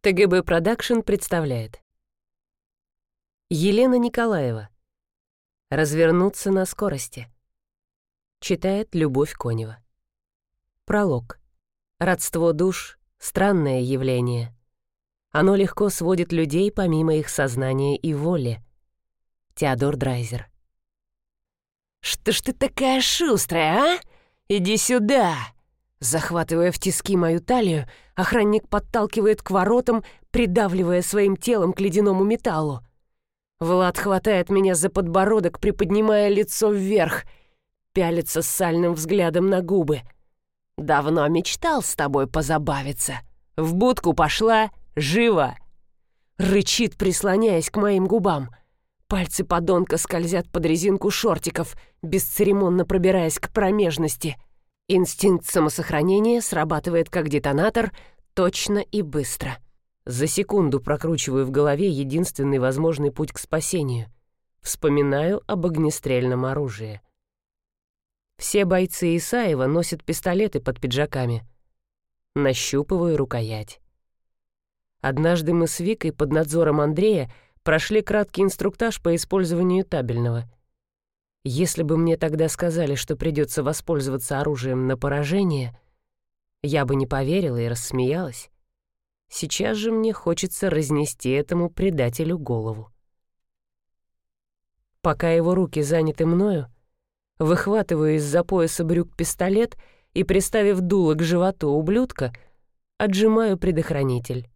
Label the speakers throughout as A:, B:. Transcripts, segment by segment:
A: ТГБ Продакшн представляет Елена Николаева «Развернуться на скорости» Читает Любовь Конева Пролог Родство душ — странное явление. Оно легко сводит людей помимо их сознания и воли. Теодор Драйзер
B: «Что ж ты такая шустрая, а? Иди сюда!» Захватывая в тиски мою талию, охранник подталкивает к воротам, придавливая своим телом к ледяному металлу. Влад хватает меня за подбородок, приподнимая лицо вверх, пялится сальным взглядом на губы. «Давно мечтал с тобой позабавиться. В будку пошла, живо!» Рычит, прислоняясь к моим губам. Пальцы подонка скользят под резинку шортиков, бесцеремонно пробираясь к промежности — Инстинкт самосохранения срабатывает как детонатор точно и быстро.
A: За секунду прокручиваю в голове единственный возможный путь к спасению. Вспоминаю об огнестрельном оружии. Все бойцы Исаева носят пистолеты под пиджаками. Нащупываю рукоять. Однажды мы с Викой под надзором Андрея прошли краткий инструктаж по использованию табельного — если бы мне тогда сказали, что придется воспользоваться оружием на поражение, я бы не поверила и рассмеялась. Сейчас же мне хочется разнести этому предателю голову. Пока его руки заняты мною, выхватываю из-за пояса брюк пистолет и, приставив дуло к животу ублюдка, отжимаю предохранитель.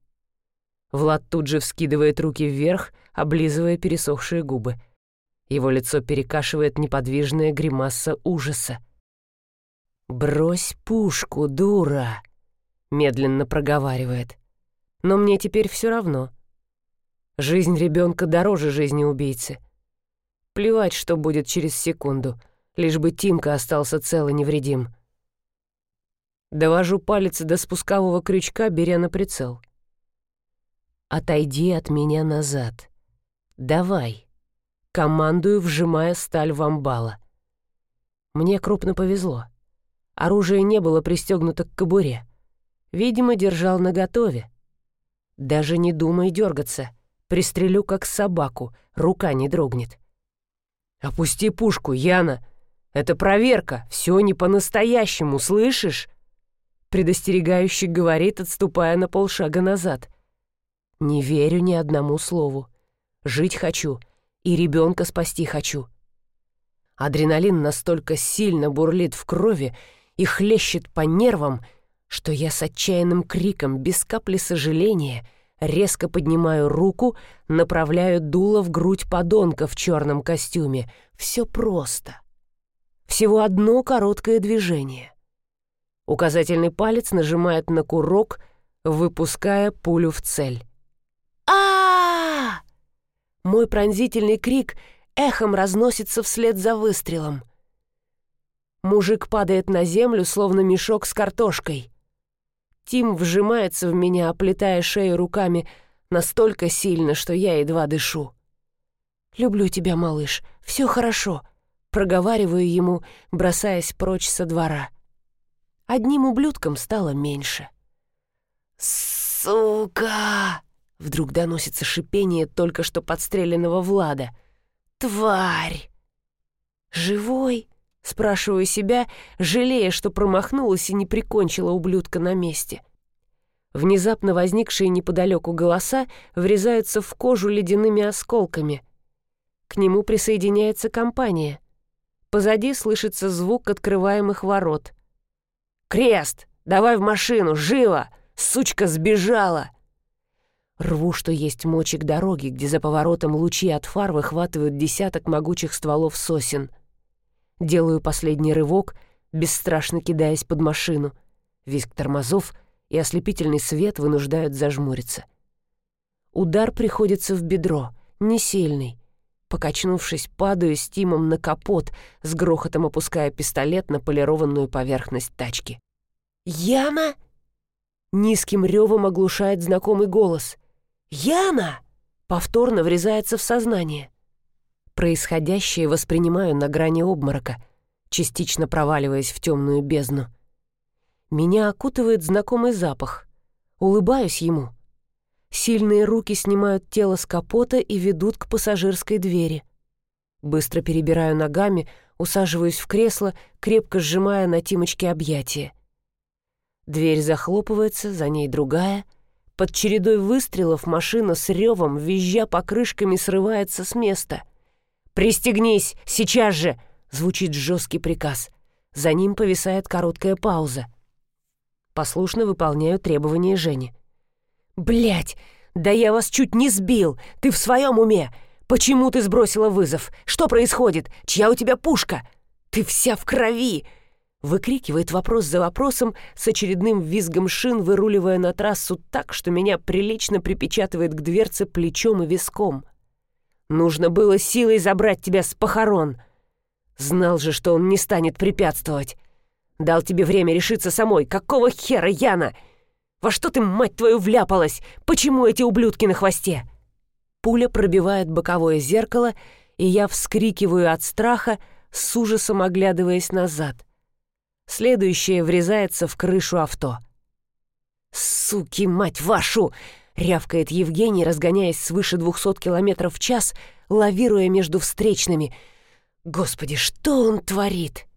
A: Влад тут же вскидывает руки вверх, облизывая пересохшие губы — его лицо перекашивает неподвижная гримаса ужаса. «Брось пушку, дура!» — медленно проговаривает. «Но мне теперь все равно. Жизнь ребенка дороже жизни убийцы. Плевать, что будет через секунду, лишь бы Тимка остался цел и невредим». Довожу палец до спускового крючка, беря на прицел. «Отойди от меня назад. Давай». Командую, вжимая сталь в амбала. Мне крупно повезло. Оружие не было пристегнуто к кобуре. Видимо, держал наготове. Даже не думай дергаться. Пристрелю, как собаку, рука не дрогнет. «Опусти пушку, Яна! Это проверка, все не по-настоящему, слышишь?» Предостерегающий говорит, отступая на полшага назад. «Не верю ни одному слову. Жить хочу» и ребенка спасти хочу. Адреналин настолько сильно бурлит в крови и хлещет по нервам, что я с отчаянным криком, без капли сожаления, резко поднимаю руку, направляю дуло в грудь подонка в черном костюме. Все просто. Всего одно короткое движение. Указательный палец нажимает на курок, выпуская пулю в цель. Мой пронзительный крик эхом разносится вслед за выстрелом. Мужик падает на землю, словно мешок с картошкой. Тим вжимается в меня, оплетая шею руками настолько сильно, что я едва дышу. «Люблю тебя, малыш, все хорошо», — проговариваю ему, бросаясь прочь со двора. Одним ублюдком стало меньше. «Сука!» Вдруг доносится шипение только что подстреленного Влада. «Тварь!» «Живой?» — спрашиваю себя, жалея, что промахнулась и не прикончила ублюдка на месте. Внезапно возникшие неподалеку голоса врезаются в кожу ледяными осколками. К нему присоединяется компания. Позади слышится звук открываемых ворот. «Крест! Давай в машину! Живо! Сучка сбежала!» Рву, что есть мочи к дороге, где за поворотом лучи от фар выхватывают десяток могучих стволов сосен. Делаю последний рывок, бесстрашно кидаясь под машину. Визг тормозов и ослепительный свет вынуждают зажмуриться. Удар приходится в бедро, не сильный. Покачнувшись, падаю с Тимом на капот, с грохотом опуская пистолет на полированную поверхность тачки. «Яна?» Низким ревом оглушает знакомый голос. «Яна!» повторно врезается в сознание. Происходящее воспринимаю на грани обморока, частично проваливаясь в темную бездну. Меня окутывает знакомый запах. Улыбаюсь ему. Сильные руки снимают тело с капота и ведут к пассажирской двери. Быстро перебираю ногами, усаживаюсь в кресло, крепко сжимая на Тимочке объятия. Дверь захлопывается, за ней другая. Под чередой выстрелов машина с ревом, визжа покрышками, срывается с места. «Пристегнись! Сейчас же!» — звучит жесткий приказ. За ним повисает короткая пауза. Послушно выполняю требования Жени. Блять, да я вас чуть не сбил! Ты в своем уме? Почему ты сбросила вызов? Что происходит? Чья у тебя пушка? Ты вся в крови!» Выкрикивает вопрос за вопросом, с очередным визгом шин выруливая на трассу так, что меня прилично припечатывает к дверце плечом и виском. «Нужно было силой забрать тебя с похорон!» Знал же, что он не станет препятствовать. Дал тебе время решиться самой. Какого хера, Яна? Во что ты, мать твою, вляпалась? Почему эти ублюдки на хвосте?» Пуля пробивает боковое зеркало, и я вскрикиваю от страха, с ужасом оглядываясь назад. Следующее врезается в крышу авто. «Суки, мать вашу!» — рявкает Евгений, разгоняясь свыше 200 км в час, лавируя между встречными. «Господи, что он творит?»